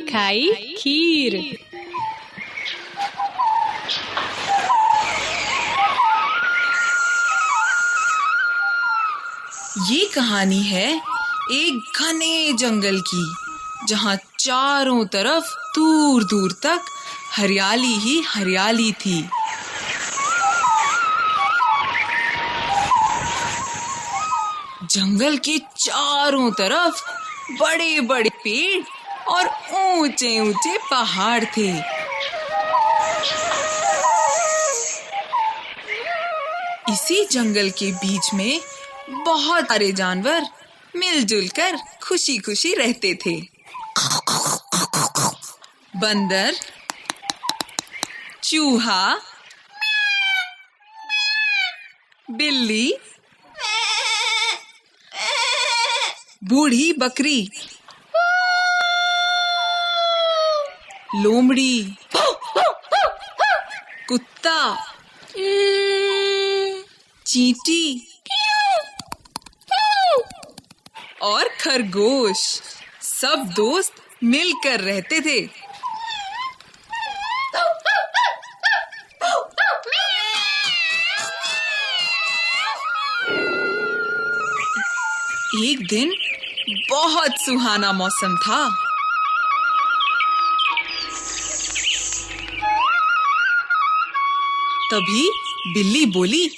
खाई खीर ये कहानी है एक घने जंगल की, जहाँ चारों तरफ़ दूर दूर तक हरियाली ही हरियाली थी। जंगल के चारों तरफ़ बड़े बड़े पेड़ और ऊँचे ऊँचे पहाड़ थे। इसी जंगल के बीच में बहुत सारे जानवर मिलजुल कर खुशी खुशी रहते थे। बंदर, चूहा, बिल्ली, बूढ़ी बकरी लोमड़ी। कुत्ता। चींटी। और खरगोश। सब दोस्त मिलकर रहते थे। एक दिन बहुत सुहाना मौसम था। तभी बिल्ली बोली?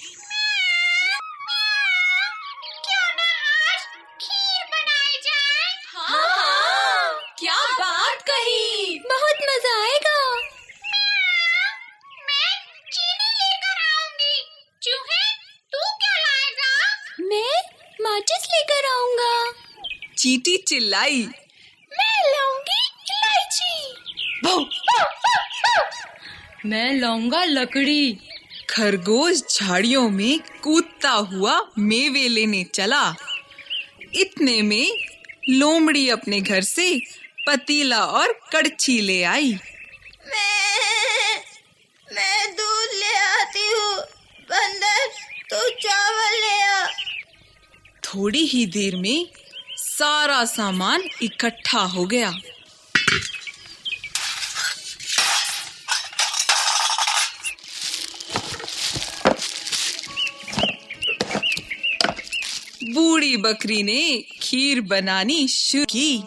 क्या बात कही। बहुत मज़ा आएगा। मैं माचिस लेकर आऊँगा। चीटी चिल्लाई। मैं लाऊँगी इलायची। मैं लाऊँगा लकड़ी। खरगोश झाड़ियों में कूदता हुआ मेवे लेने चला। इतने में लोमड़ी अपने घर से पतीला और कड़छी ले आई। मैं मैं दूध ले आती हूँ। बंदर तू चावल ले आ। थोड़ी ही देर में सारा सामान इकट्ठा हो गया। बूढ़ी बकरी ने खीर बनानी शुरू की।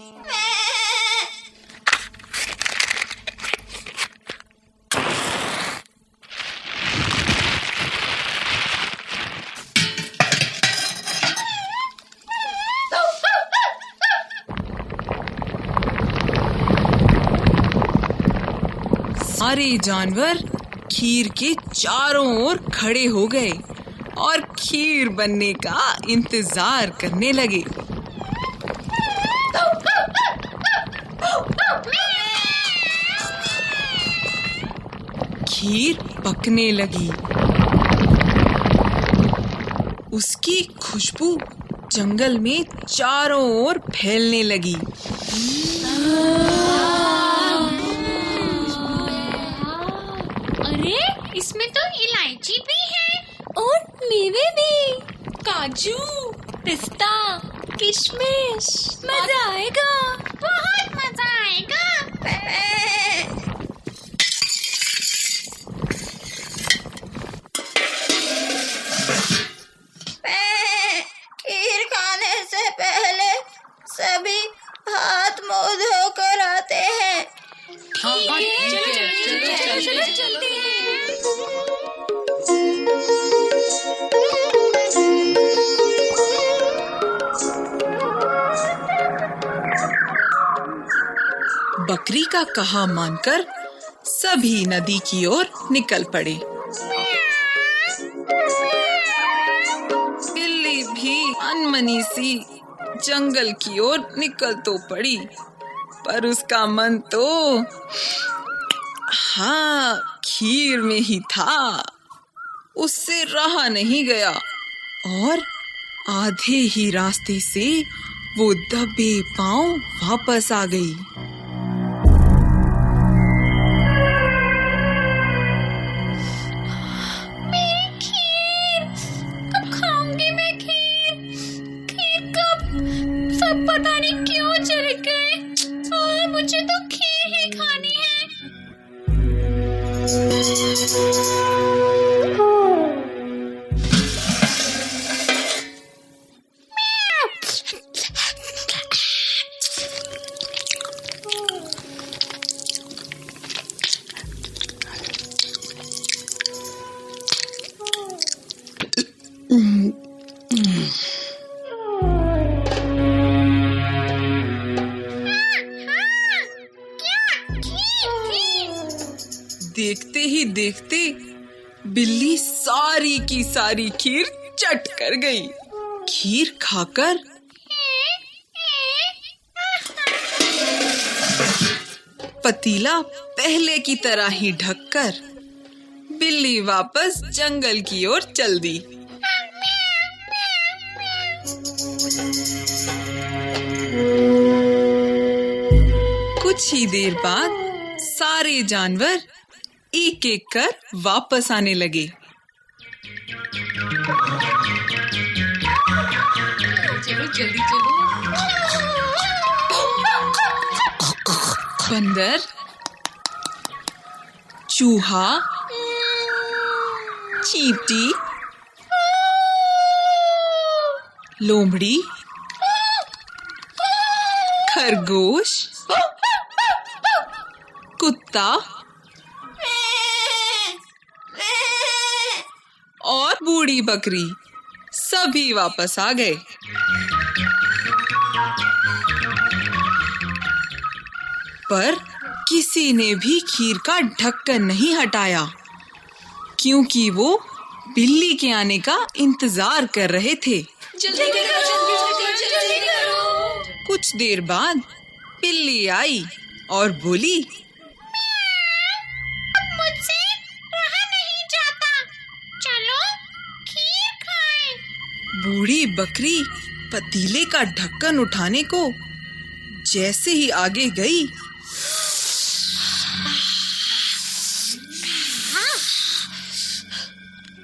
सारे जानवर खीर के चारों ओर खड़े हो गए। और खीर बनने का इंतज़ार करने लगे। खीर पकने लगी। उसकी खुशबू जंगल में चारों ओर फैलने लगी। अरे, इसमें तो इलायची भी है। और मेवे भी। काजू पिस्ता किशमिश। मज़ा आएगा। बहुत मज़ा आएगा। बकरी का कहा मानकर सभी नदी की ओर निकल पड़े। बिल्ली भी अनमनी सी जंगल की ओर निकल तो पड़ी, पर उसका मन तो हाँ खीर में ही था। उससे रहा नहीं गया और आधे ही रास्ते से वो दबे पाँव वापस आ गई। देखते ही देखते बिल्ली सारी की सारी खीर चट कर गई। खीर खाकर पतीला पहले की तरह ही ढककर बिल्ली वापस जंगल की ओर चल दी। कुछ ही देर बाद सारे जानवर एक एक कर वापस आने लगे। चलो जल्दी चलो। बंदर चूहा चींटी लोमड़ी खरगोश कुत्ता बूढ़ी बकरी सभी वापस आ गए। पर किसी ने भी खीर का ढक्कन नहीं हटाया क्योंकि वो बिल्ली के आने का इंतज़ार कर रहे थे। जल्दी करो जल्दी करो कुछ देर बाद बिल्ली आई और बोली मुझसे रहा नहीं जाता चलो खीर खाएँ बूढ़ी बकरी पतीले का ढक्कन उठाने को जैसे ही आगे गई।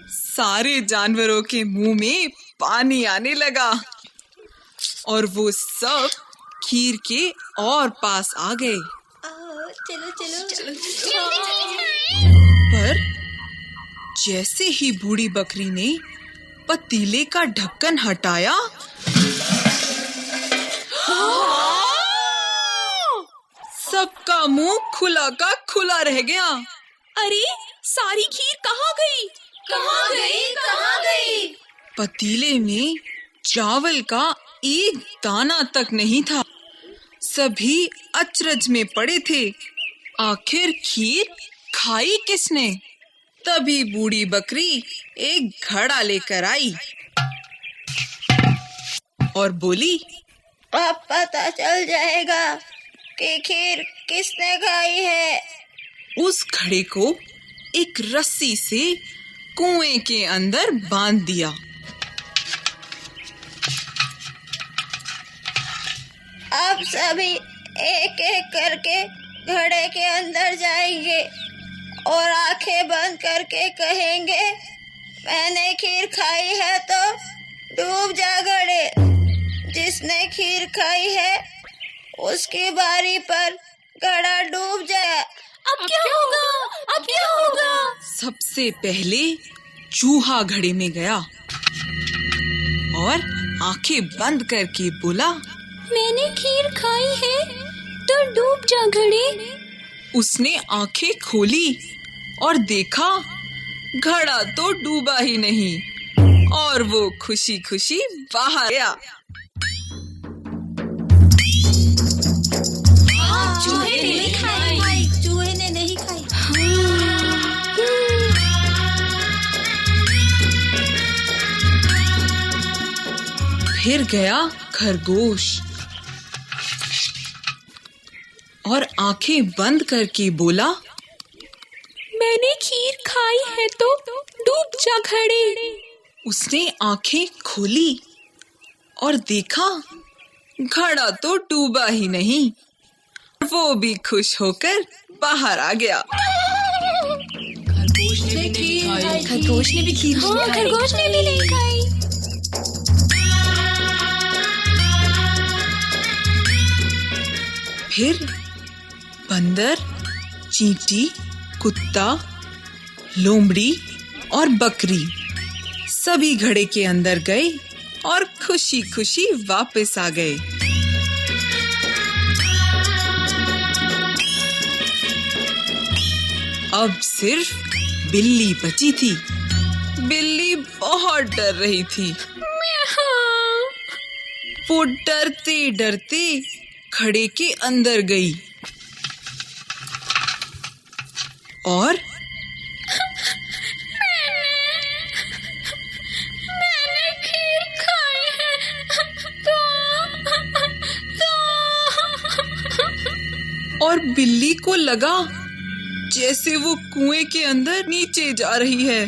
सारे जानवरों के मुँह में पानी आने लगा और वो सब खीर के और पास आ गए। चलो चलो। जल्दी जल्दी पर जैसे ही बूढ़ी बकरी ने पतीले का ढक्कन हटाया। सबका मुँह खुला का खुला रह गया। अरे सारी खीर कहाँ गई? कहाँ गई? कहाँ गई? पतीले में चावल का एक दाना तक नहीं था। सभी अचरज में पड़े थे। आखिर खीर खाई किसने? तभी बूढ़ी बकरी एक घड़ा लेकर आई और बोली, अब पता चल जाएगा कि खीर किसने खाई है। उस घड़े को एक रस्सी से कुएँ के अंदर बाँध दिया। अब सभी एक एक करके घड़े के अंदर जाएँगे और आँखें बंद करके कहेंगे मैंने खीर खाई है तो डूब जा घड़े जिसने खीर खाई है उसकी बारी पर घड़ा डूब जाए। अब क्या होगा? अब क्या होगा? सबसे पहले चूहा घड़े में गया और आँखें बंद करके बोला मैंने खीर खाई है तो डूब जा घड़े उसने आँखें खोली और देखा घड़ा तो डूबा ही नहीं। और वो खुशी खुशी बाहर गया। चूहे ने नहीं खाई चूहे ने नहीं खाई फिर गया खरगोश। और आँखें बंद करके बोला मैंने खीर खाई है तो डूब जा घड़े उसने आँखें खोली और देखा घड़ा तो डूबा ही नहीं। वो भी खुश होकर बाहर आ गया। खरगोश ने भी खीर हाँ खरगोश ने भी नहीं खाई। फिर बंदर चींटी कुत्ता लोमड़ी और बकरी सभी घड़े के अंदर गए और खुशी खुशी वापस आ गए। अब सिर्फ़ बिल्ली बची थी। बिल्ली बहुत डर रही थी। वो डरते डरते खड़े के अंदर गई। और? मैंने खीर खाई है। तो तो। और बिल्ली को लगा जैसे वो कुएँ के अंदर नीचे जा रही है।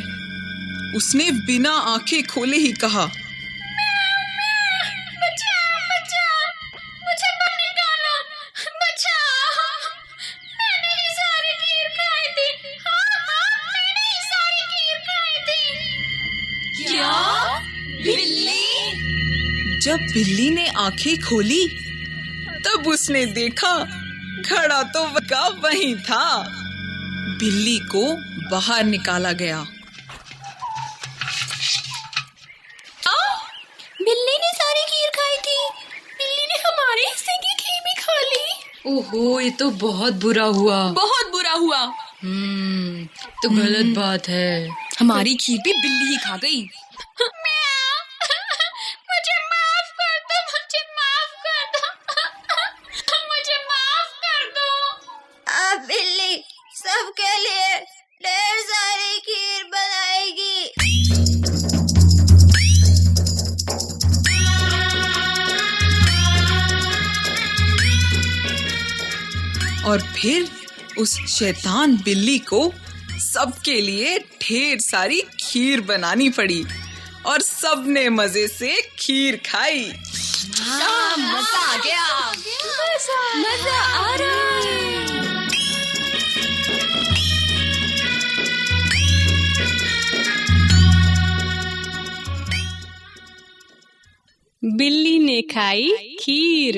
उसने बिना आँखें खोले ही कहा बिल्ली? जब बिल्ली ने आँखें खोली तब उसने देखा खड़ा तो का वहीं था। बिल्ली को बाहर निकाला गया। बिल्ली ने सारी खीर खाई थी। बिल्ली ने हमारे हिस्से की खीर भी खा ली। ओहो ये तो बहुत बुरा हुआ। बहुत बुरा हुआ। हम्म तो गलत बात है। हमारी खीर भी बिल्ली ही खा गई। और फिर उस शैतान बिल्ली को सबके लिए ढेर सारी खीर बनानी पड़ी और सबने मज़े से खीर खाई। मज़ा आ गया। मज़ा आ रहा है। बिल्ली ने खाई खीर।